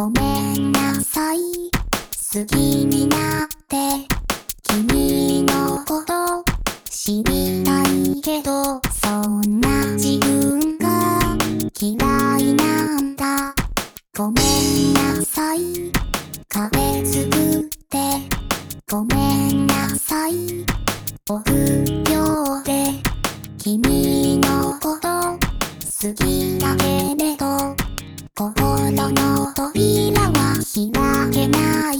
ごめんなさい。好きになって君のこと知りたいけどそんな自分が嫌いなんだ。ごめんなさい。壁作ってごめんなさい。お不良で君のこと好きだけど心の扉は開けない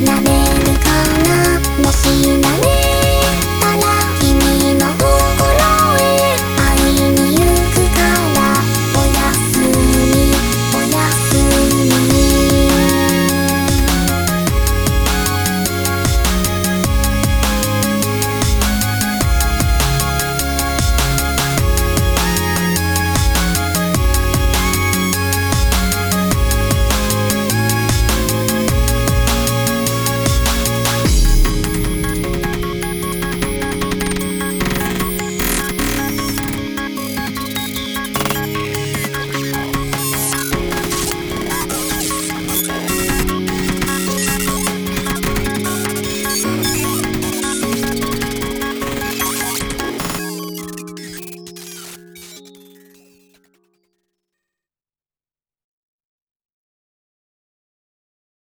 鍋るかな？もし